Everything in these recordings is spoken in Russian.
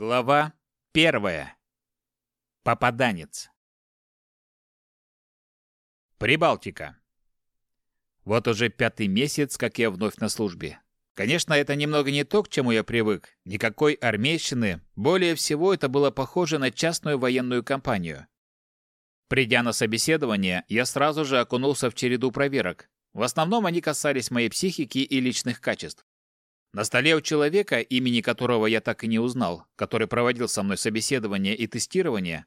Глава первая. Попаданец. Прибалтика. Вот уже пятый месяц, как я вновь на службе. Конечно, это немного не то, к чему я привык. Никакой армейщины. Более всего, это было похоже на частную военную компанию. Придя на собеседование, я сразу же окунулся в череду проверок. В основном они касались моей психики и личных качеств. На столе у человека, имени которого я так и не узнал, который проводил со мной собеседование и тестирование,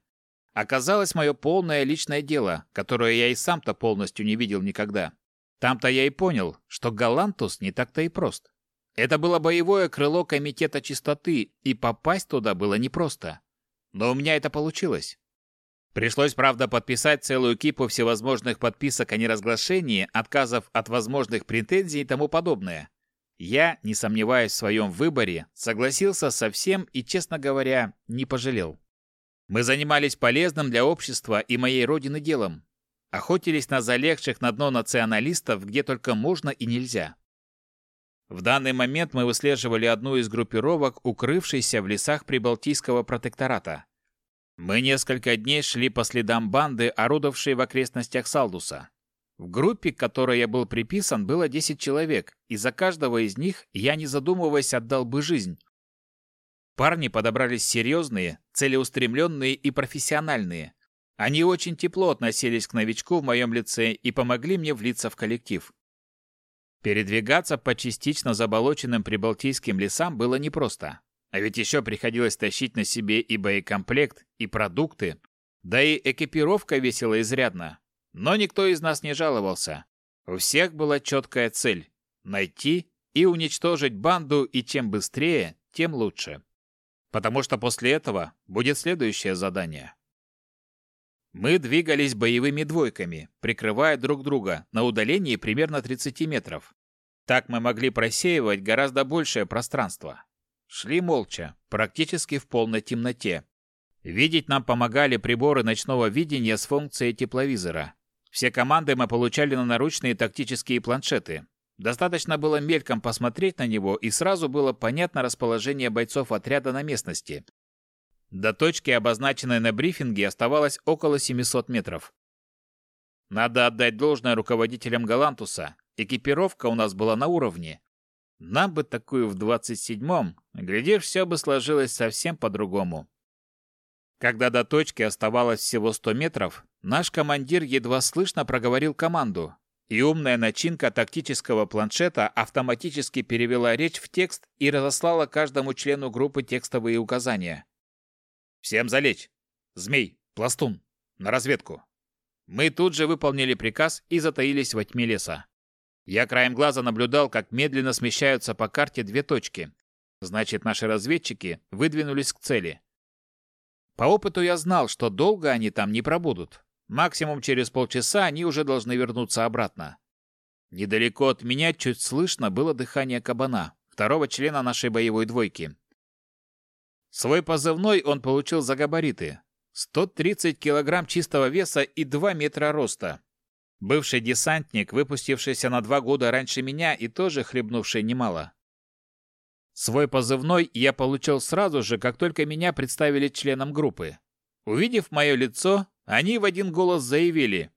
оказалось мое полное личное дело, которое я и сам-то полностью не видел никогда. Там-то я и понял, что Галантус не так-то и прост. Это было боевое крыло Комитета Чистоты, и попасть туда было непросто. Но у меня это получилось. Пришлось, правда, подписать целую кипу всевозможных подписок о неразглашении, отказов от возможных претензий и тому подобное. Я, не сомневаясь в своем выборе, согласился со всем и, честно говоря, не пожалел. Мы занимались полезным для общества и моей родины делом. Охотились на залегших на дно националистов, где только можно и нельзя. В данный момент мы выслеживали одну из группировок, укрывшейся в лесах Прибалтийского протектората. Мы несколько дней шли по следам банды, орудовавшей в окрестностях Салдуса. В группе, к которой я был приписан, было 10 человек, и за каждого из них я, не задумываясь, отдал бы жизнь. Парни подобрались серьезные, целеустремленные и профессиональные. Они очень тепло относились к новичку в моем лице и помогли мне влиться в коллектив. Передвигаться по частично заболоченным прибалтийским лесам было непросто. А ведь еще приходилось тащить на себе и боекомплект, и продукты, да и экипировка весила изрядно, но никто из нас не жаловался. У всех была четкая цель – найти и уничтожить банду, и чем быстрее, тем лучше. Потому что после этого будет следующее задание. Мы двигались боевыми двойками, прикрывая друг друга на удалении примерно 30 метров. Так мы могли просеивать гораздо большее пространство. Шли молча, практически в полной темноте. Видеть нам помогали приборы ночного видения с функцией тепловизора. Все команды мы получали на наручные тактические планшеты. Достаточно было мельком посмотреть на него, и сразу было понятно расположение бойцов отряда на местности. До точки, обозначенной на брифинге, оставалось около 700 метров. Надо отдать должное руководителям Галантуса. Экипировка у нас была на уровне. Нам бы такую в 27-м, глядишь, все бы сложилось совсем по-другому. Когда до точки оставалось всего 100 метров, Наш командир едва слышно проговорил команду, и умная начинка тактического планшета автоматически перевела речь в текст и разослала каждому члену группы текстовые указания. «Всем залечь! Змей, пластун, на разведку!» Мы тут же выполнили приказ и затаились во тьме леса. Я краем глаза наблюдал, как медленно смещаются по карте две точки. Значит, наши разведчики выдвинулись к цели. По опыту я знал, что долго они там не пробудут. Максимум через полчаса они уже должны вернуться обратно. Недалеко от меня чуть слышно было дыхание кабана, второго члена нашей боевой двойки. Свой позывной он получил за габариты. 130 килограмм чистого веса и 2 метра роста. Бывший десантник, выпустившийся на два года раньше меня и тоже хлебнувший немало. Свой позывной я получил сразу же, как только меня представили членом группы. Увидев мое лицо, они в один голос заявили.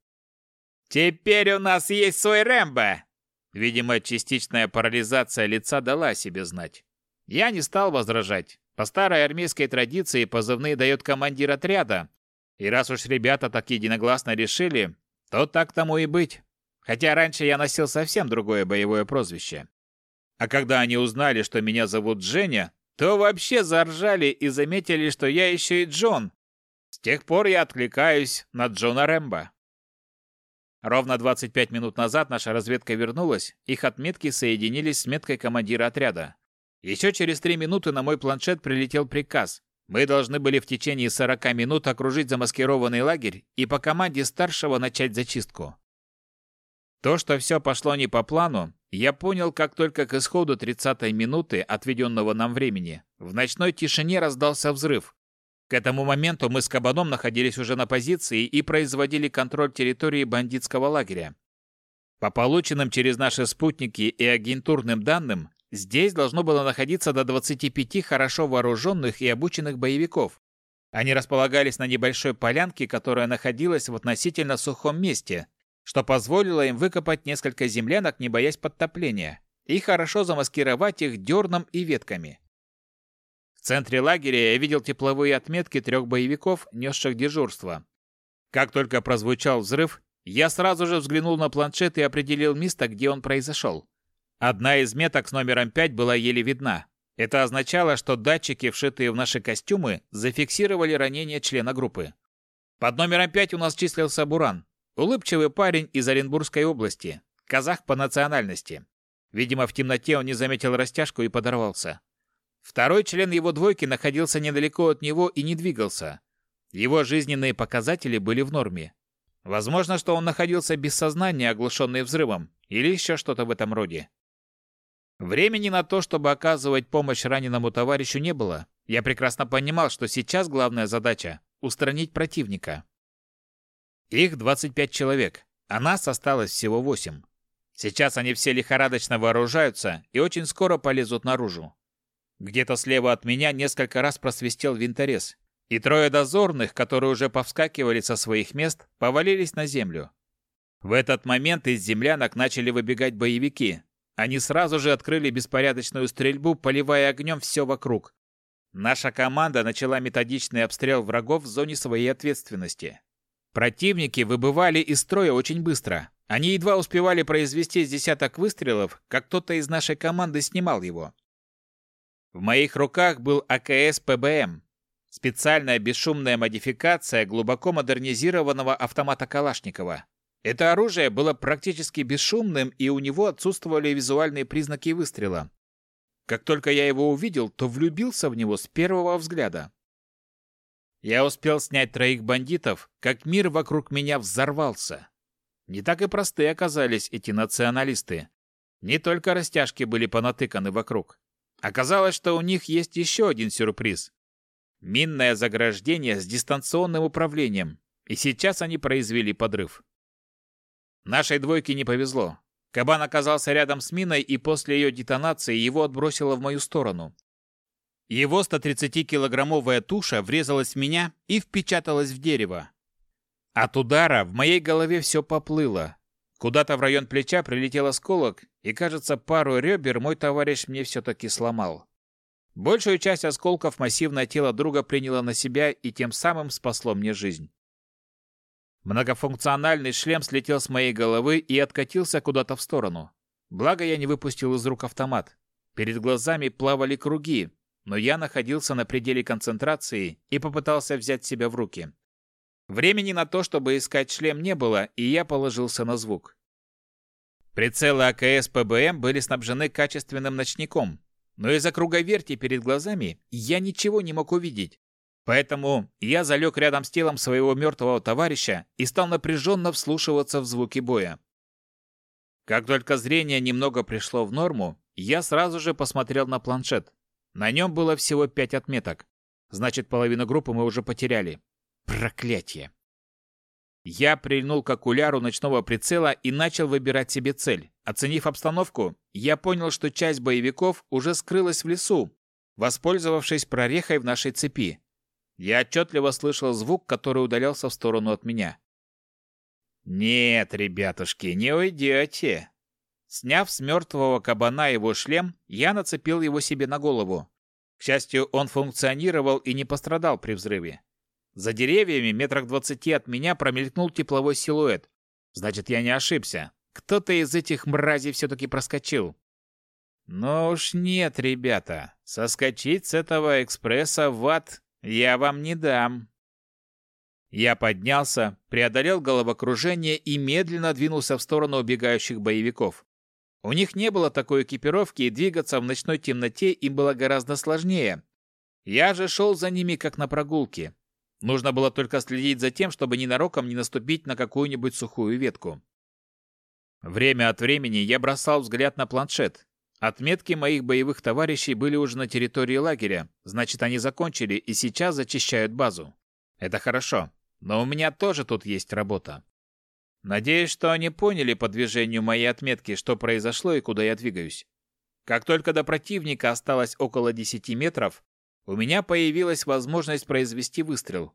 «Теперь у нас есть свой Рэмбо!» Видимо, частичная парализация лица дала себе знать. Я не стал возражать. По старой армейской традиции позывные дает командир отряда. И раз уж ребята так единогласно решили, то так тому и быть. Хотя раньше я носил совсем другое боевое прозвище. А когда они узнали, что меня зовут Женя, то вообще заржали и заметили, что я еще и Джон, с тех пор я откликаюсь на Джона Рэмбо. Ровно 25 минут назад наша разведка вернулась, их отметки соединились с меткой командира отряда. Еще через три минуты на мой планшет прилетел приказ. Мы должны были в течение 40 минут окружить замаскированный лагерь и по команде старшего начать зачистку. То, что все пошло не по плану, я понял, как только к исходу 30-й минуты отведенного нам времени в ночной тишине раздался взрыв, к этому моменту мы с Кабаном находились уже на позиции и производили контроль территории бандитского лагеря. По полученным через наши спутники и агентурным данным, здесь должно было находиться до 25 хорошо вооруженных и обученных боевиков. Они располагались на небольшой полянке, которая находилась в относительно сухом месте, что позволило им выкопать несколько землянок, не боясь подтопления, и хорошо замаскировать их дерном и ветками. В центре лагеря я видел тепловые отметки трех боевиков, несших дежурство. Как только прозвучал взрыв, я сразу же взглянул на планшет и определил место, где он произошел. Одна из меток с номером 5 была еле видна. Это означало, что датчики, вшитые в наши костюмы, зафиксировали ранение члена группы. Под номером 5 у нас числился Буран, улыбчивый парень из Оренбургской области, казах по национальности. Видимо, в темноте он не заметил растяжку и подорвался. Второй член его двойки находился недалеко от него и не двигался. Его жизненные показатели были в норме. Возможно, что он находился без сознания, оглушенный взрывом, или еще что-то в этом роде. Времени на то, чтобы оказывать помощь раненому товарищу, не было. Я прекрасно понимал, что сейчас главная задача – устранить противника. Их 25 человек, а нас осталось всего 8. Сейчас они все лихорадочно вооружаются и очень скоро полезут наружу. Где-то слева от меня несколько раз просвистел винторез, и трое дозорных, которые уже повскакивали со своих мест, повалились на землю. В этот момент из землянок начали выбегать боевики. Они сразу же открыли беспорядочную стрельбу, поливая огнем все вокруг. Наша команда начала методичный обстрел врагов в зоне своей ответственности. Противники выбывали из строя очень быстро. Они едва успевали произвести десяток выстрелов, как кто-то из нашей команды снимал его. В моих руках был АКС ПБМ, Специальная бесшумная модификация глубоко модернизированного автомата Калашникова. Это оружие было практически бесшумным, и у него отсутствовали визуальные признаки выстрела. Как только я его увидел, то влюбился в него с первого взгляда. Я успел снять троих бандитов, как мир вокруг меня взорвался. Не так и простые оказались эти националисты. Не только растяжки были понатыканы вокруг. Оказалось, что у них есть еще один сюрприз. Минное заграждение с дистанционным управлением, и сейчас они произвели подрыв. Нашей двойке не повезло. Кабан оказался рядом с миной, и после ее детонации его отбросило в мою сторону. Его 130-килограммовая туша врезалась в меня и впечаталась в дерево. От удара в моей голове все поплыло. Куда-то в район плеча прилетел осколок, и, кажется, пару ребер мой товарищ мне все-таки сломал. Большую часть осколков массивное тело друга приняло на себя и тем самым спасло мне жизнь. Многофункциональный шлем слетел с моей головы и откатился куда-то в сторону. Благо я не выпустил из рук автомат. Перед глазами плавали круги, но я находился на пределе концентрации и попытался взять себя в руки. Времени на то, чтобы искать шлем, не было, и я положился на звук. Прицелы АКС ПБМ были снабжены качественным ночником, но из-за круговерти перед глазами я ничего не мог увидеть. Поэтому я залег рядом с телом своего мертвого товарища и стал напряженно вслушиваться в звуки боя. Как только зрение немного пришло в норму, я сразу же посмотрел на планшет. На нем было всего пять отметок. Значит, половину группы мы уже потеряли. Проклятие! Я прильнул к окуляру ночного прицела и начал выбирать себе цель. Оценив обстановку, я понял, что часть боевиков уже скрылась в лесу, воспользовавшись прорехой в нашей цепи. Я отчетливо слышал звук, который удалялся в сторону от меня. «Нет, ребятушки, не уйдете!» Сняв с мертвого кабана его шлем, я нацепил его себе на голову. К счастью, он функционировал и не пострадал при взрыве. За деревьями, метрах двадцати от меня, промелькнул тепловой силуэт. Значит, я не ошибся. Кто-то из этих мразей все-таки проскочил. Ну уж нет, ребята. Соскочить с этого экспресса в ад я вам не дам. Я поднялся, преодолел головокружение и медленно двинулся в сторону убегающих боевиков. У них не было такой экипировки, и двигаться в ночной темноте им было гораздо сложнее. Я же шел за ними, как на прогулке. Нужно было только следить за тем, чтобы ненароком не наступить на какую-нибудь сухую ветку. Время от времени я бросал взгляд на планшет. Отметки моих боевых товарищей были уже на территории лагеря, значит, они закончили и сейчас зачищают базу. Это хорошо, но у меня тоже тут есть работа. Надеюсь, что они поняли по движению моей отметки, что произошло и куда я двигаюсь. Как только до противника осталось около 10 метров, у меня появилась возможность произвести выстрел.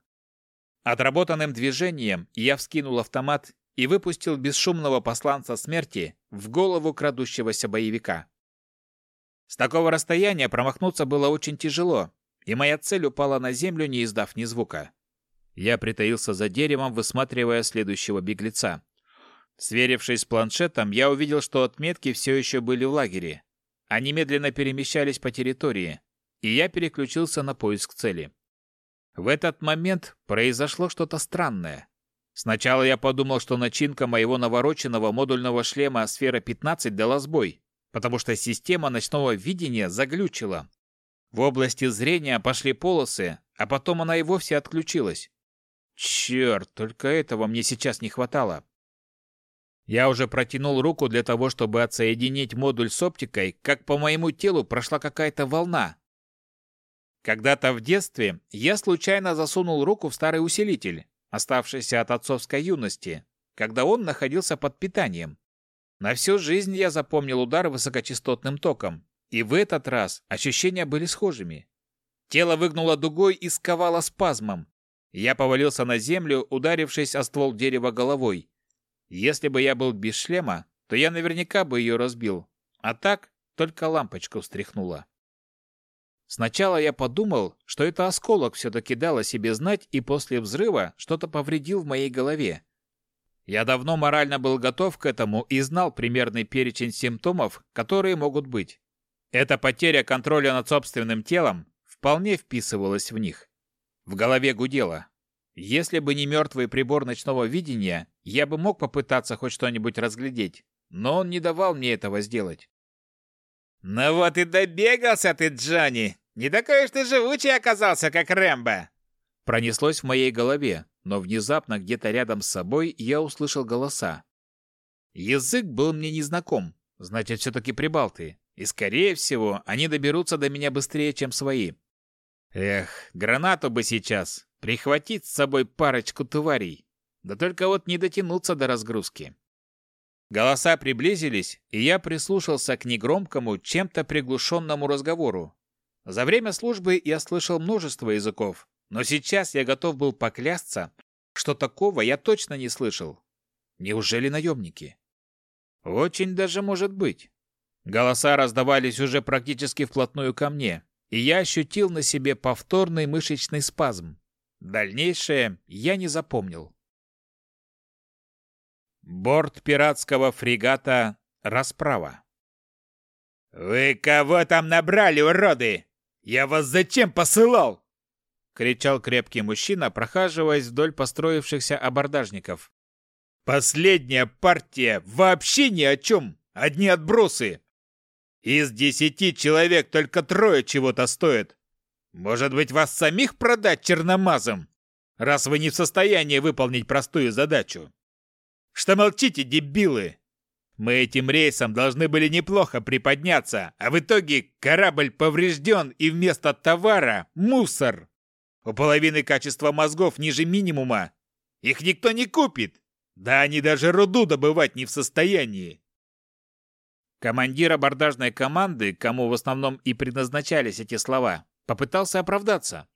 Отработанным движением я вскинул автомат и выпустил бесшумного посланца смерти в голову крадущегося боевика. С такого расстояния промахнуться было очень тяжело, и моя цель упала на землю, не издав ни звука. Я притаился за деревом, высматривая следующего беглеца. Сверившись с планшетом, я увидел, что отметки все еще были в лагере. Они медленно перемещались по территории, и я переключился на поиск цели. В этот момент произошло что-то странное. Сначала я подумал, что начинка моего навороченного модульного шлема «Сфера-15» дала сбой, потому что система ночного видения заглючила. В области зрения пошли полосы, а потом она и вовсе отключилась. Черт, только этого мне сейчас не хватало. Я уже протянул руку для того, чтобы отсоединить модуль с оптикой, как по моему телу прошла какая-то волна. Когда-то в детстве я случайно засунул руку в старый усилитель, оставшийся от отцовской юности, когда он находился под питанием. На всю жизнь я запомнил удар высокочастотным током, и в этот раз ощущения были схожими. Тело выгнуло дугой и сковало спазмом, я повалился на землю, ударившись о ствол дерева головой. Если бы я был без шлема, то я наверняка бы ее разбил. А так только лампочку встряхнула. Сначала я подумал, что это осколок все-таки дал о себе знать и после взрыва что-то повредил в моей голове. Я давно морально был готов к этому и знал примерный перечень симптомов, которые могут быть. Эта потеря контроля над собственным телом вполне вписывалась в них. В голове гудело. Если бы не мертвый прибор ночного видения, я бы мог попытаться хоть что-нибудь разглядеть, но он не давал мне этого сделать. «Ну вот и добегался ты, Джонни! Не такой уж ты живучий оказался, как Рэмбо!» Пронеслось в моей голове, но внезапно где-то рядом с собой я услышал голоса. Язык был мне незнаком, значит, все-таки прибалты, и, скорее всего, они доберутся до меня быстрее, чем свои. Эх, гранату бы сейчас, прихватить с собой парочку тварей. Да только вот не дотянуться до разгрузки. Голоса приблизились, и я прислушался к негромкому, чем-то приглушенному разговору. За время службы я слышал множество языков, но сейчас я готов был поклясться, что такого я точно не слышал. Неужели наемники? Очень даже может быть. Голоса раздавались уже практически вплотную ко мне, и я ощутил на себе повторный мышечный спазм. Дальнейшее я не запомнил. Борт пиратского фрегата «Расправа». «Вы кого там набрали, уроды? Я вас зачем посылал?» — кричал крепкий мужчина, прохаживаясь вдоль построившихся абордажников. «Последняя партия вообще ни о чем! Одни отбросы! Из десяти человек только трое чего-то стоят. Может быть, вас самих продать черномазом, раз вы не в состоянии выполнить простую задачу? Что молчите, дебилы? Мы этим рейсом должны были неплохо приподняться, а в итоге корабль поврежден и вместо товара – мусор. У половины качества мозгов ниже минимума. Их никто не купит. Да они даже руду добывать не в состоянии. Командир абордажной команды, кому в основном и предназначались эти слова, попытался оправдаться.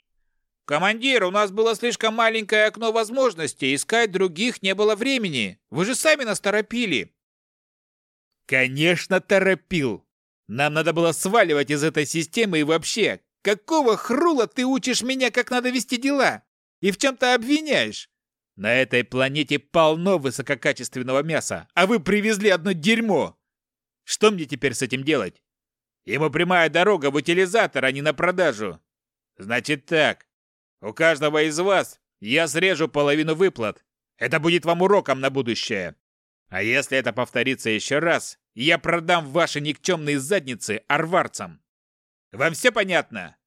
«Командир, у нас было слишком маленькое окно возможностей, искать других не было времени. Вы же сами нас торопили». «Конечно, торопил. Нам надо было сваливать из этой системы и вообще. Какого хрула ты учишь меня, как надо вести дела? И в чем-то обвиняешь? На этой планете полно высококачественного мяса, а вы привезли одно дерьмо. Что мне теперь с этим делать? Ему прямая дорога в утилизатор, а не на продажу. Значит так, у каждого из вас я срежу половину выплат. Это будет вам уроком на будущее. А если это повторится еще раз, я продам ваши никчемные задницы арварцам. Вам все понятно?»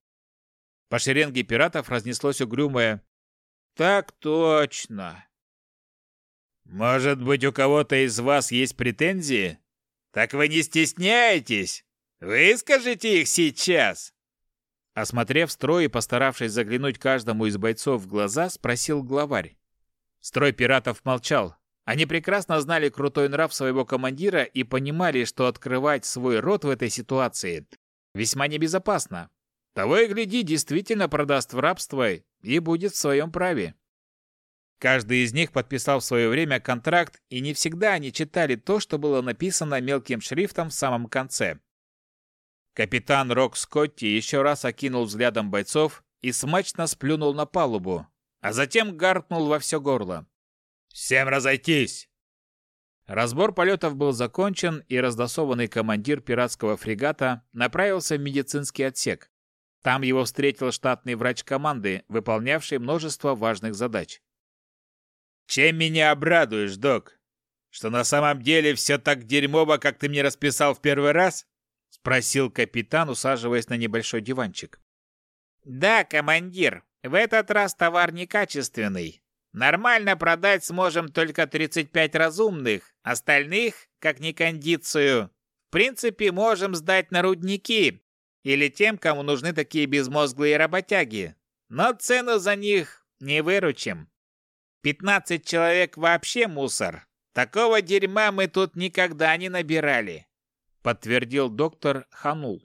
По шеренге пиратов разнеслось угрюмое «Так точно». «Может быть, у кого-то из вас есть претензии?» «Так вы не стесняетесь? Выскажите их сейчас!» Осмотрев строй и постаравшись заглянуть каждому из бойцов в глаза, спросил главарь. Строй пиратов молчал, Они прекрасно знали крутой нрав своего командира и понимали, что открывать свой рот в этой ситуации весьма небезопасно. Того и гляди, действительно продаст в рабство и будет в своем праве. Каждый из них подписал в свое время контракт, и не всегда они читали то, что было написано мелким шрифтом в самом конце. Капитан Рок Скотти еще раз окинул взглядом бойцов и смачно сплюнул на палубу, а затем гаркнул во все горло. «Всем разойтись!» Разбор полетов был закончен, и раздосованный командир пиратского фрегата направился в медицинский отсек. Там его встретил штатный врач команды, выполнявший множество важных задач. «Чем меня обрадуешь, док? Что на самом деле все так дерьмово, как ты мне расписал в первый раз?» — спросил капитан, усаживаясь на небольшой диванчик. «Да, командир, в этот раз товар некачественный. Нормально продать сможем только 35 разумных, остальных, как не кондицию, в принципе, можем сдать на рудники или тем, кому нужны такие безмозглые работяги. Но цену за них не выручим. 15 человек вообще мусор. Такого дерьма мы тут никогда не набирали, подтвердил доктор Ханул.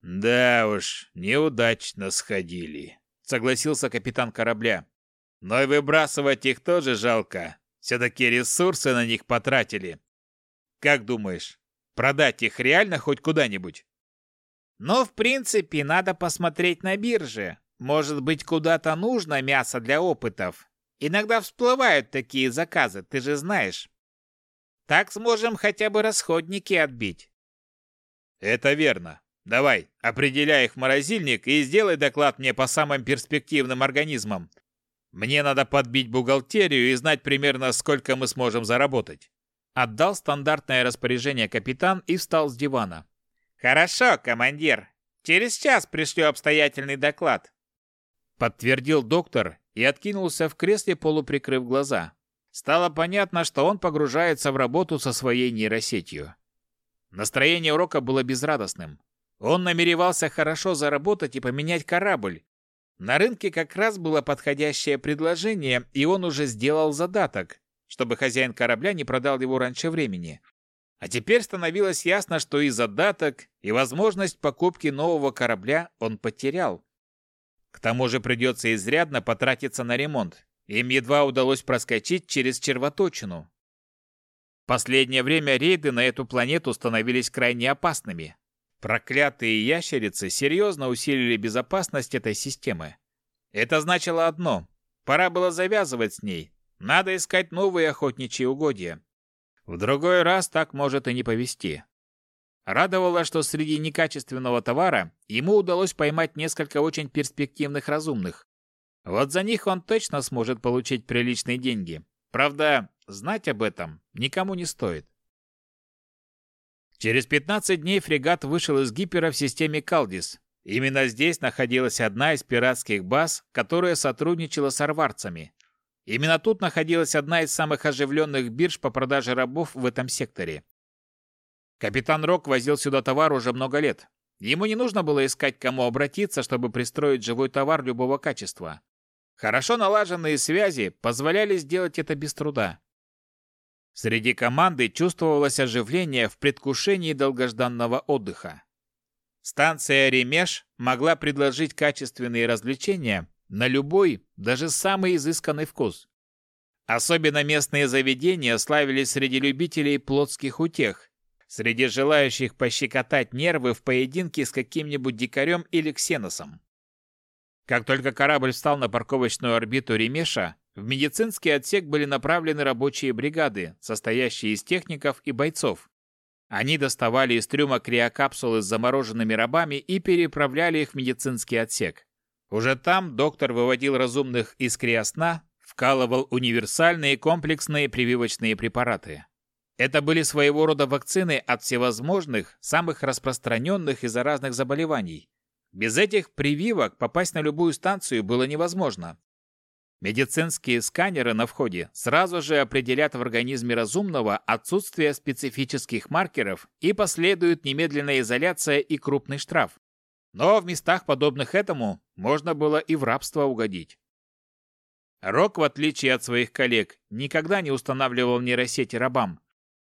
Да уж, неудачно сходили, согласился капитан корабля. Но и выбрасывать их тоже жалко. Все-таки ресурсы на них потратили. Как думаешь, продать их реально хоть куда-нибудь? Ну, в принципе, надо посмотреть на бирже. Может быть, куда-то нужно мясо для опытов. Иногда всплывают такие заказы, ты же знаешь. Так сможем хотя бы расходники отбить. Это верно. Давай, определяй их в морозильник и сделай доклад мне по самым перспективным организмам. Мне надо подбить бухгалтерию и знать примерно, сколько мы сможем заработать. Отдал стандартное распоряжение капитан и встал с дивана. Хорошо, командир. Через час пришлю обстоятельный доклад. Подтвердил доктор и откинулся в кресле, полуприкрыв глаза. Стало понятно, что он погружается в работу со своей нейросетью. Настроение урока было безрадостным. Он намеревался хорошо заработать и поменять корабль. На рынке как раз было подходящее предложение, и он уже сделал задаток, чтобы хозяин корабля не продал его раньше времени. А теперь становилось ясно, что и задаток, и возможность покупки нового корабля он потерял. К тому же придется изрядно потратиться на ремонт. Им едва удалось проскочить через червоточину. Последнее время рейды на эту планету становились крайне опасными. Проклятые ящерицы серьезно усилили безопасность этой системы. Это значило одно – пора было завязывать с ней. Надо искать новые охотничьи угодья. В другой раз так может и не повезти. Радовало, что среди некачественного товара ему удалось поймать несколько очень перспективных разумных. Вот за них он точно сможет получить приличные деньги. Правда, знать об этом никому не стоит. Через 15 дней фрегат вышел из гипера в системе Калдис. Именно здесь находилась одна из пиратских баз, которая сотрудничала с арварцами. Именно тут находилась одна из самых оживленных бирж по продаже рабов в этом секторе. Капитан Рок возил сюда товар уже много лет. Ему не нужно было искать, кому обратиться, чтобы пристроить живой товар любого качества. Хорошо налаженные связи позволяли сделать это без труда. Среди команды чувствовалось оживление в предвкушении долгожданного отдыха. Станция «Ремеш» могла предложить качественные развлечения на любой, даже самый изысканный вкус. Особенно местные заведения славились среди любителей плотских утех, среди желающих пощекотать нервы в поединке с каким-нибудь дикарем или ксеносом. Как только корабль встал на парковочную орбиту Ремеша, в медицинский отсек были направлены рабочие бригады, состоящие из техников и бойцов. Они доставали из трюма криокапсулы с замороженными рабами и переправляли их в медицинский отсек. Уже там доктор выводил разумных из криосна, вкалывал универсальные комплексные прививочные препараты. Это были своего рода вакцины от всевозможных, самых распространенных и заразных заболеваний. Без этих прививок попасть на любую станцию было невозможно. Медицинские сканеры на входе сразу же определят в организме разумного отсутствие специфических маркеров и последует немедленная изоляция и крупный штраф. Но в местах, подобных этому, можно было и в рабство угодить. Рок, в отличие от своих коллег, никогда не устанавливал нейросети рабам.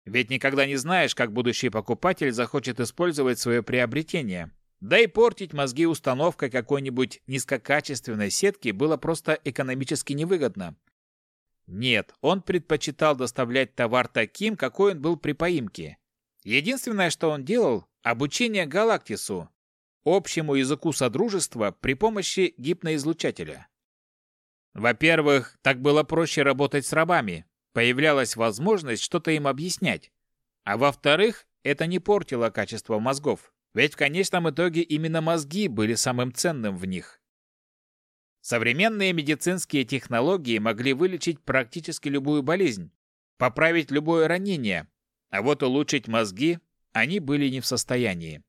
Ведь никогда не знаешь, как будущий покупатель захочет использовать свое приобретение. Да и портить мозги установкой какой-нибудь низкокачественной сетки было просто экономически невыгодно. Нет, он предпочитал доставлять товар таким, какой он был при поимке. Единственное, что он делал – обучение Галактису, общему языку Содружества при помощи гипноизлучателя. Во-первых, так было проще работать с рабами, появлялась возможность что-то им объяснять. А во-вторых, это не портило качество мозгов, ведь в конечном итоге именно мозги были самым ценным в них. Современные медицинские технологии могли вылечить практически любую болезнь, поправить любое ранение, а вот улучшить мозги они были не в состоянии.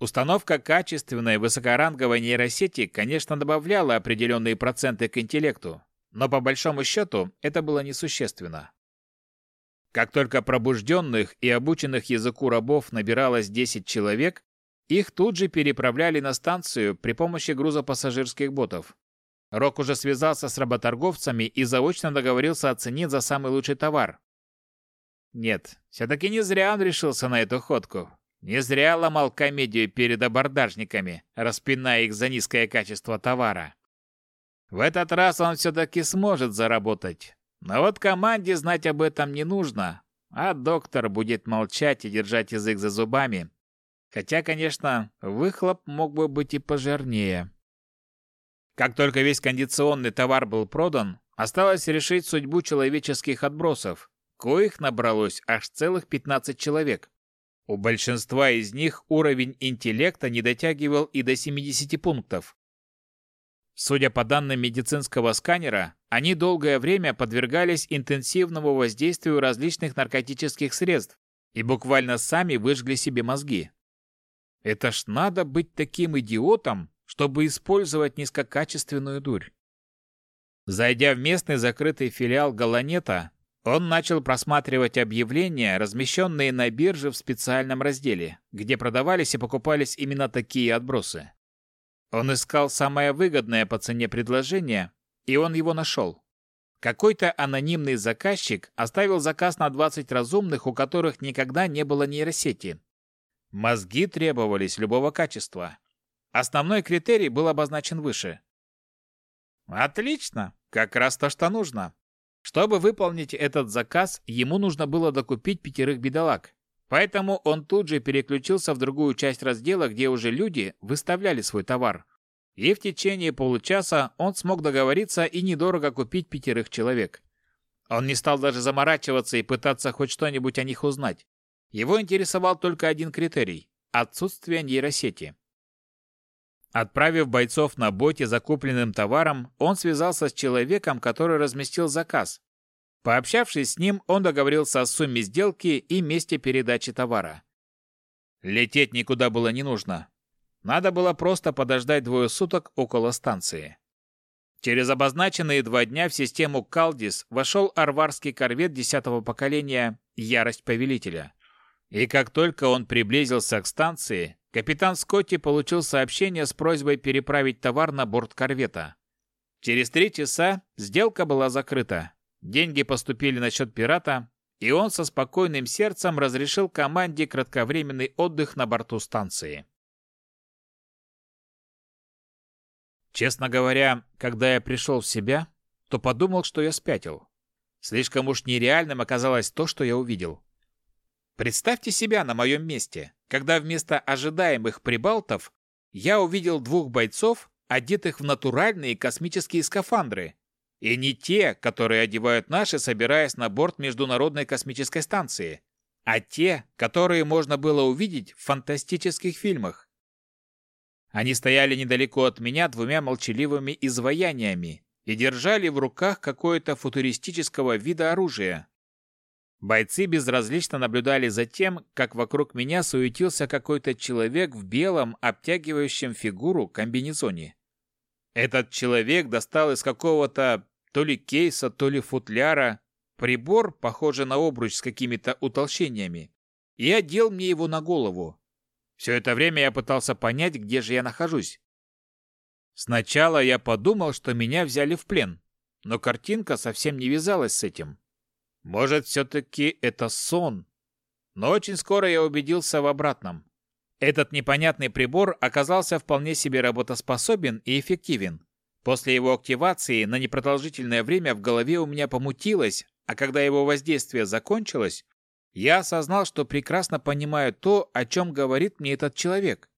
Установка качественной высокоранговой нейросети, конечно, добавляла определенные проценты к интеллекту, но по большому счету это было несущественно. Как только пробужденных и обученных языку рабов набиралось 10 человек, их тут же переправляли на станцию при помощи грузопассажирских ботов. Рок уже связался с работорговцами и заочно договорился о цене за самый лучший товар. Нет, все-таки не зря он решился на эту ходку. Не зря ломал комедию перед абордажниками, распиная их за низкое качество товара. В этот раз он все-таки сможет заработать. Но вот команде знать об этом не нужно, а доктор будет молчать и держать язык за зубами. Хотя, конечно, выхлоп мог бы быть и пожирнее. Как только весь кондиционный товар был продан, осталось решить судьбу человеческих отбросов, коих набралось аж целых 15 человек. У большинства из них уровень интеллекта не дотягивал и до 70 пунктов. Судя по данным медицинского сканера, они долгое время подвергались интенсивному воздействию различных наркотических средств и буквально сами выжгли себе мозги. Это ж надо быть таким идиотом, чтобы использовать низкокачественную дурь. Зайдя в местный закрытый филиал Галанета, он начал просматривать объявления, размещенные на бирже в специальном разделе, где продавались и покупались именно такие отбросы. Он искал самое выгодное по цене предложение, и он его нашел. Какой-то анонимный заказчик оставил заказ на 20 разумных, у которых никогда не было нейросети. Мозги требовались любого качества. Основной критерий был обозначен выше. Отлично, как раз то, что нужно. Чтобы выполнить этот заказ, ему нужно было докупить пятерых бедолаг. Поэтому он тут же переключился в другую часть раздела, где уже люди выставляли свой товар. И в течение получаса он смог договориться и недорого купить пятерых человек. Он не стал даже заморачиваться и пытаться хоть что-нибудь о них узнать. Его интересовал только один критерий – отсутствие нейросети. Отправив бойцов на боте за купленным товаром, он связался с человеком, который разместил заказ. Пообщавшись с ним, он договорился о сумме сделки и месте передачи товара. Лететь никуда было не нужно. Надо было просто подождать двое суток около станции. Через обозначенные два дня в систему Калдис вошел арварский корвет десятого поколения «Ярость Повелителя». И как только он приблизился к станции, капитан Скотти получил сообщение с просьбой переправить товар на борт корвета. Через три часа сделка была закрыта. Деньги поступили на счет пирата, и он со спокойным сердцем разрешил команде кратковременный отдых на борту станции. Честно говоря, когда я пришел в себя, то подумал, что я спятил. Слишком уж нереальным оказалось то, что я увидел. Представьте себя на моем месте, когда вместо ожидаемых прибалтов я увидел двух бойцов, одетых в натуральные космические скафандры. И не те, которые одевают наши, собираясь на борт Международной космической станции, а те, которые можно было увидеть в фантастических фильмах. Они стояли недалеко от меня двумя молчаливыми изваяниями и держали в руках какое-то футуристического вида оружие, Бойцы безразлично наблюдали за тем, как вокруг меня суетился какой-то человек в белом, обтягивающем фигуру комбинезоне. Этот человек достал из какого-то то ли кейса, то ли футляра прибор, похожий на обруч с какими-то утолщениями, и одел мне его на голову. Все это время я пытался понять, где же я нахожусь. Сначала я подумал, что меня взяли в плен, но картинка совсем не вязалась с этим. Может, все-таки это сон? Но очень скоро я убедился в обратном. Этот непонятный прибор оказался вполне себе работоспособен и эффективен. После его активации на непродолжительное время в голове у меня помутилось, а когда его воздействие закончилось, я осознал, что прекрасно понимаю то, о чем говорит мне этот человек.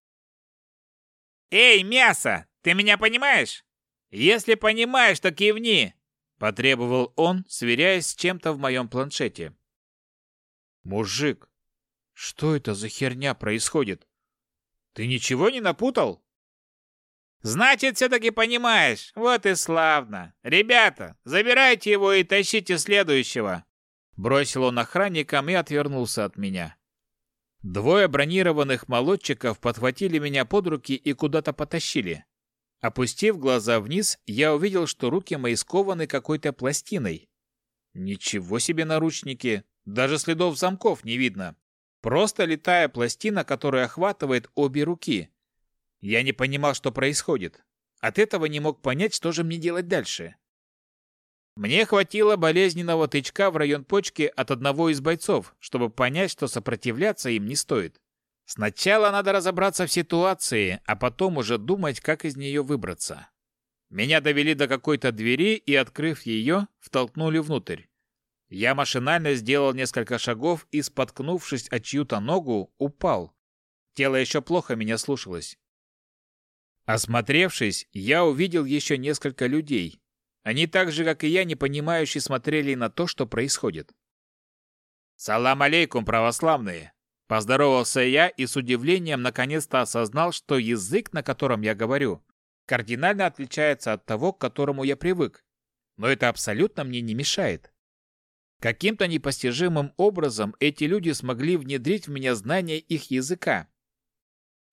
«Эй, мясо, ты меня понимаешь? Если понимаешь, то кивни!» Потребовал он, сверяясь с чем-то в моем планшете. «Мужик, что это за херня происходит? Ты ничего не напутал?» «Значит, все-таки понимаешь. Вот и славно. Ребята, забирайте его и тащите следующего!» Бросил он охранникам и отвернулся от меня. Двое бронированных молодчиков подхватили меня под руки и куда-то потащили. Опустив глаза вниз, я увидел, что руки мои скованы какой-то пластиной. Ничего себе наручники, даже следов замков не видно. Просто летая пластина, которая охватывает обе руки. Я не понимал, что происходит. От этого не мог понять, что же мне делать дальше. Мне хватило болезненного тычка в район почки от одного из бойцов, чтобы понять, что сопротивляться им не стоит. Сначала надо разобраться в ситуации, а потом уже думать, как из нее выбраться. Меня довели до какой-то двери и, открыв ее, втолкнули внутрь. Я машинально сделал несколько шагов и, споткнувшись о чью-то ногу, упал. Тело еще плохо меня слушалось. Осмотревшись, я увидел еще несколько людей. Они так же, как и я, непонимающе смотрели на то, что происходит. «Салам алейкум, православные!» Поздоровался я и с удивлением наконец-то осознал, что язык, на котором я говорю, кардинально отличается от того, к которому я привык. Но это абсолютно мне не мешает. Каким-то непостижимым образом эти люди смогли внедрить в меня знания их языка.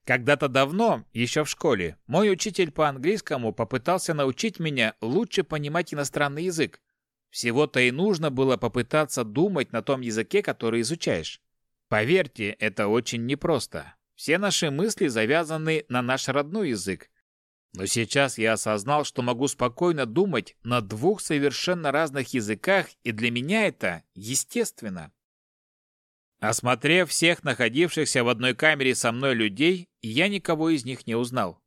Когда-то давно, еще в школе, мой учитель по английскому попытался научить меня лучше понимать иностранный язык. Всего-то и нужно было попытаться думать на том языке, который изучаешь. Поверьте, это очень непросто. Все наши мысли завязаны на наш родной язык. Но сейчас я осознал, что могу спокойно думать на двух совершенно разных языках, и для меня это естественно. Осмотрев всех находившихся в одной камере со мной людей, я никого из них не узнал.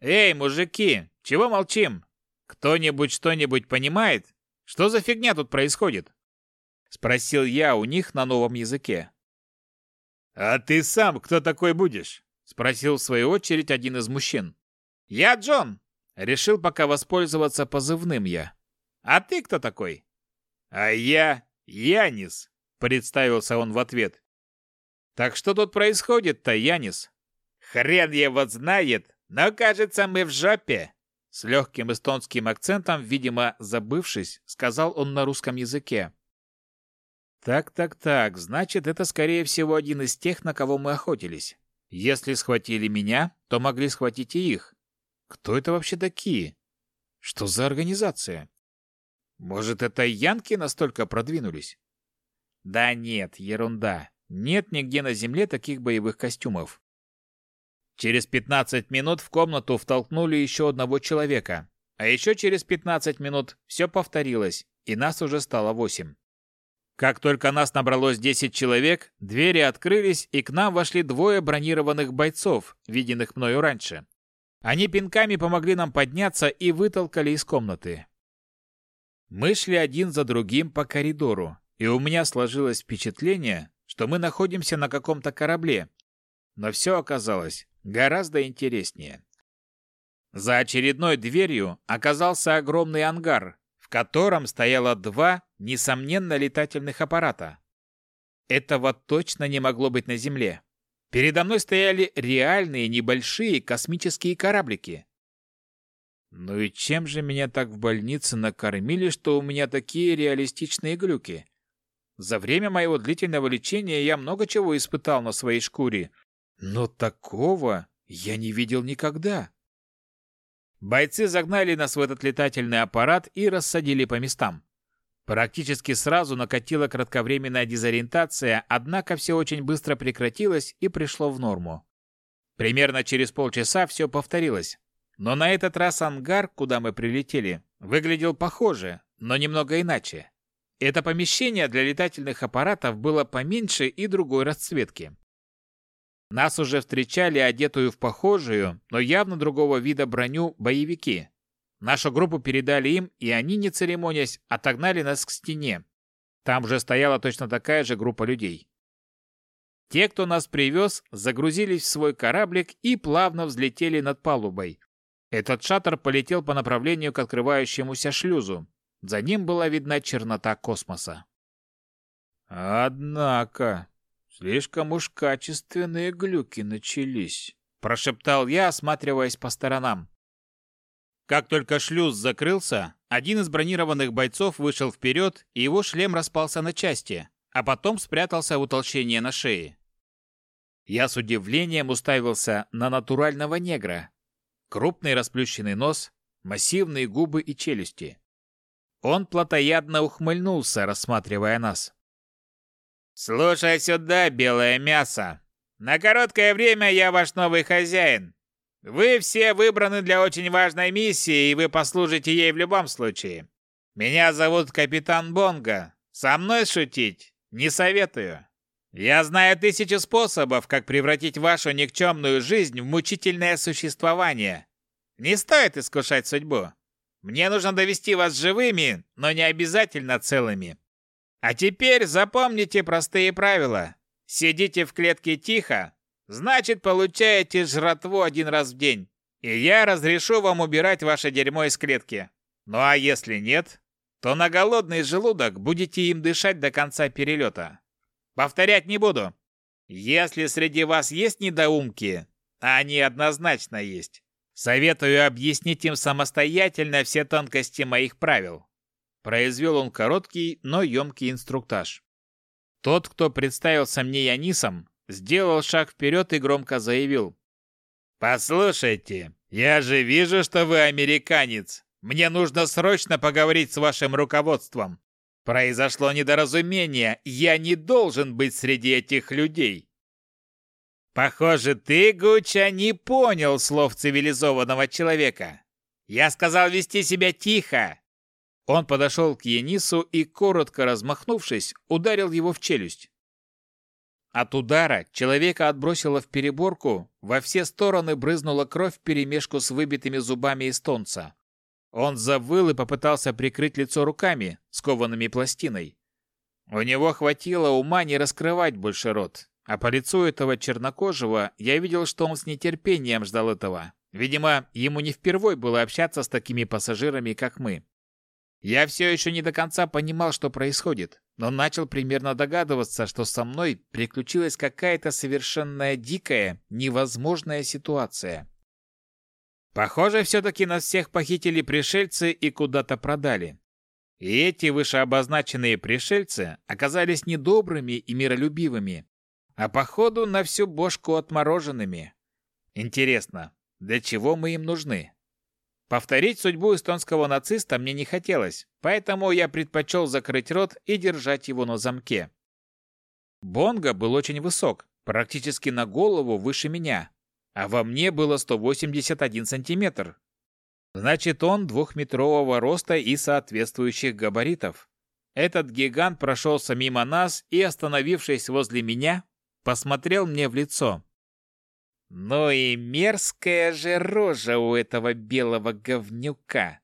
«Эй, мужики, чего молчим? Кто-нибудь что-нибудь понимает? Что за фигня тут происходит?» Спросил я у них на новом языке. «А ты сам кто такой будешь?» — спросил в свою очередь один из мужчин. «Я Джон!» — решил пока воспользоваться позывным я. «А ты кто такой?» «А я Янис», — представился он в ответ. «Так что тут происходит-то, Янис?» «Хрен его знает, но кажется, мы в жопе!» С легким эстонским акцентом, видимо, забывшись, сказал он на русском языке. Так-так-так, значит, это, скорее всего, один из тех, на кого мы охотились. Если схватили меня, то могли схватить и их. Кто это вообще такие? Что за организация? Может, это янки настолько продвинулись? Да нет, ерунда. Нет нигде на земле таких боевых костюмов. Через 15 минут в комнату втолкнули еще одного человека. А еще через 15 минут все повторилось, и нас уже стало восемь. Как только нас набралось 10 человек, двери открылись, и к нам вошли двое бронированных бойцов, виденных мною раньше. Они пинками помогли нам подняться и вытолкали из комнаты. Мы шли один за другим по коридору, и у меня сложилось впечатление, что мы находимся на каком-то корабле. Но все оказалось гораздо интереснее. За очередной дверью оказался огромный ангар, котором стояло два, несомненно, летательных аппарата. Этого точно не могло быть на Земле. Передо мной стояли реальные небольшие космические кораблики. Ну и чем же меня так в больнице накормили, что у меня такие реалистичные глюки? За время моего длительного лечения я много чего испытал на своей шкуре, но такого я не видел никогда. Бойцы загнали нас в этот летательный аппарат и рассадили по местам. Практически сразу накатила кратковременная дезориентация, однако все очень быстро прекратилось и пришло в норму. Примерно через полчаса все повторилось. Но на этот раз ангар, куда мы прилетели, выглядел похоже, но немного иначе. Это помещение для летательных аппаратов было поменьше и другой расцветки. Нас уже встречали одетую в похожую, но явно другого вида броню боевики. Нашу группу передали им, и они, не церемонясь, отогнали нас к стене. Там же стояла точно такая же группа людей. Те, кто нас привез, загрузились в свой кораблик и плавно взлетели над палубой. Этот шаттер полетел по направлению к открывающемуся шлюзу. За ним была видна чернота космоса. «Однако, слишком уж качественные глюки начались», — прошептал я, осматриваясь по сторонам. Как только шлюз закрылся, один из бронированных бойцов вышел вперед, и его шлем распался на части, а потом спрятался в утолщение на шее. Я с удивлением уставился на натурального негра. Крупный расплющенный нос, массивные губы и челюсти. Он плотоядно ухмыльнулся, рассматривая нас. «Слушай сюда, белое мясо. На короткое время я ваш новый хозяин. Вы все выбраны для очень важной миссии, и вы послужите ей в любом случае. Меня зовут капитан Бонга. Со мной шутить не советую. Я знаю тысячи способов, как превратить вашу никчемную жизнь в мучительное существование. Не стоит искушать судьбу. Мне нужно довести вас живыми, но не обязательно целыми. А теперь запомните простые правила. Сидите в клетке тихо, значит, получаете жратву один раз в день. И я разрешу вам убирать ваше дерьмо из клетки. Ну а если нет, то на голодный желудок будете им дышать до конца перелета. Повторять не буду. Если среди вас есть недоумки, а они однозначно есть, советую объяснить им самостоятельно все тонкости моих правил. Произвел он короткий, но емкий инструктаж. Тот, кто представился мне Янисом, сделал шаг вперед и громко заявил. «Послушайте, я же вижу, что вы американец. Мне нужно срочно поговорить с вашим руководством. Произошло недоразумение, я не должен быть среди этих людей. Похоже, ты, Гуча, не понял слов цивилизованного человека. Я сказал вести себя тихо. Он подошел к Енису и, коротко размахнувшись, ударил его в челюсть. От удара человека отбросило в переборку, во все стороны брызнула кровь вперемешку с выбитыми зубами эстонца. Он завыл и попытался прикрыть лицо руками, скованными пластиной. У него хватило ума не раскрывать больше рот, а по лицу этого чернокожего я видел, что он с нетерпением ждал этого. Видимо, ему не впервой было общаться с такими пассажирами, как мы. Я все еще не до конца понимал, что происходит, но начал примерно догадываться, что со мной приключилась какая-то совершенно дикая, невозможная ситуация. Похоже, все-таки нас всех похитили пришельцы и куда-то продали. И эти вышеобозначенные пришельцы оказались недобрыми и миролюбивыми, а походу на всю бошку отмороженными. Интересно, для чего мы им нужны? Повторить судьбу эстонского нациста мне не хотелось, поэтому я предпочел закрыть рот и держать его на замке. Бонга был очень высок, практически на голову выше меня, а во мне было 181 сантиметр. Значит, он двухметрового роста и соответствующих габаритов. Этот гигант прошелся мимо нас и, остановившись возле меня, посмотрел мне в лицо. Ну и мерзкая же рожа у этого белого говнюка.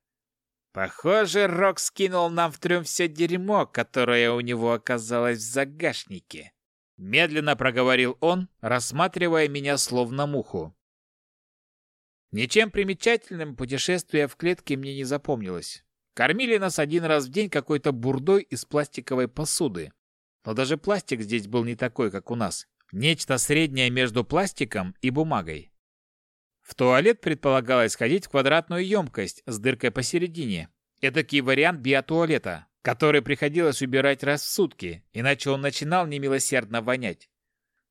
Похоже, Рок скинул нам в трюм все дерьмо, которое у него оказалось в загашнике. Медленно проговорил он, рассматривая меня словно муху. Ничем примечательным путешествие в клетке мне не запомнилось. Кормили нас один раз в день какой-то бурдой из пластиковой посуды. Но даже пластик здесь был не такой, как у нас. Нечто среднее между пластиком и бумагой. В туалет предполагалось ходить в квадратную емкость с дыркой посередине. Этакий вариант биотуалета, который приходилось убирать раз в сутки, иначе он начинал немилосердно вонять.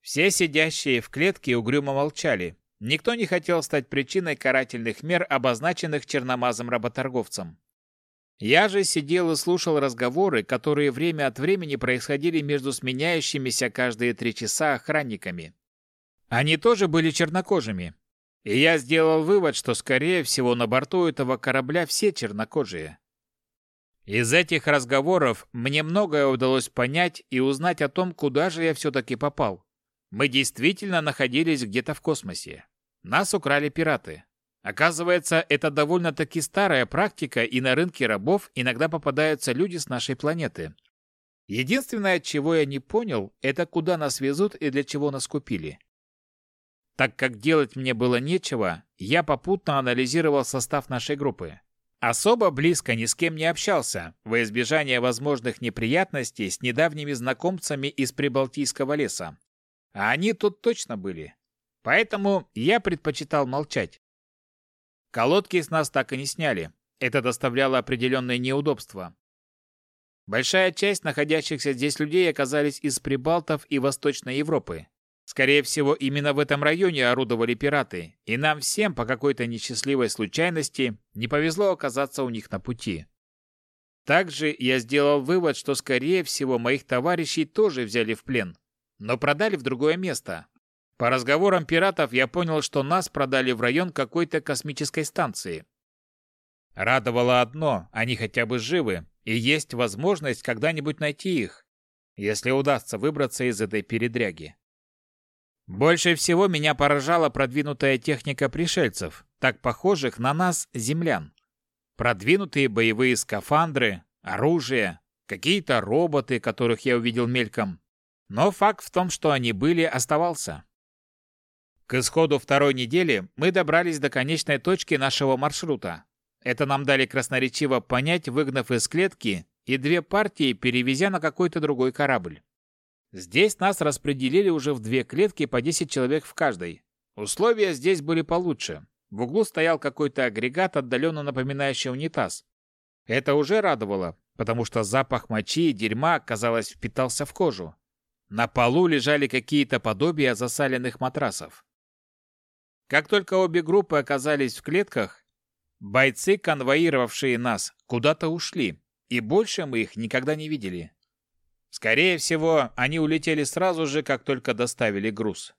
Все сидящие в клетке угрюмо молчали. Никто не хотел стать причиной карательных мер, обозначенных черномазым работорговцем. Я же сидел и слушал разговоры, которые время от времени происходили между сменяющимися каждые три часа охранниками. Они тоже были чернокожими. И я сделал вывод, что, скорее всего, на борту этого корабля все чернокожие. Из этих разговоров мне многое удалось понять и узнать о том, куда же я все-таки попал. Мы действительно находились где-то в космосе. Нас украли пираты. Оказывается, это довольно-таки старая практика, и на рынке рабов иногда попадаются люди с нашей планеты. Единственное, чего я не понял, это куда нас везут и для чего нас купили. Так как делать мне было нечего, я попутно анализировал состав нашей группы. Особо близко ни с кем не общался, во избежание возможных неприятностей с недавними знакомцами из Прибалтийского леса. А они тут точно были. Поэтому я предпочитал молчать. Колодки с нас так и не сняли. Это доставляло определенные неудобства. Большая часть находящихся здесь людей оказались из Прибалтов и Восточной Европы. Скорее всего, именно в этом районе орудовали пираты, и нам всем по какой-то несчастливой случайности не повезло оказаться у них на пути. Также я сделал вывод, что, скорее всего, моих товарищей тоже взяли в плен, но продали в другое место. По разговорам пиратов я понял, что нас продали в район какой-то космической станции. Радовало одно, они хотя бы живы, и есть возможность когда-нибудь найти их, если удастся выбраться из этой передряги. Больше всего меня поражала продвинутая техника пришельцев, так похожих на нас, землян. Продвинутые боевые скафандры, оружие, какие-то роботы, которых я увидел мельком. Но факт в том, что они были, оставался. К исходу второй недели мы добрались до конечной точки нашего маршрута. Это нам дали красноречиво понять, выгнав из клетки и две партии перевезя на какой-то другой корабль. Здесь нас распределили уже в две клетки по 10 человек в каждой. Условия здесь были получше. В углу стоял какой-то агрегат, отдаленно напоминающий унитаз. Это уже радовало, потому что запах мочи и дерьма, казалось, впитался в кожу. На полу лежали какие-то подобия засаленных матрасов. Как только обе группы оказались в клетках, бойцы, конвоировавшие нас, куда-то ушли, и больше мы их никогда не видели. Скорее всего, они улетели сразу же, как только доставили груз.